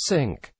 Sink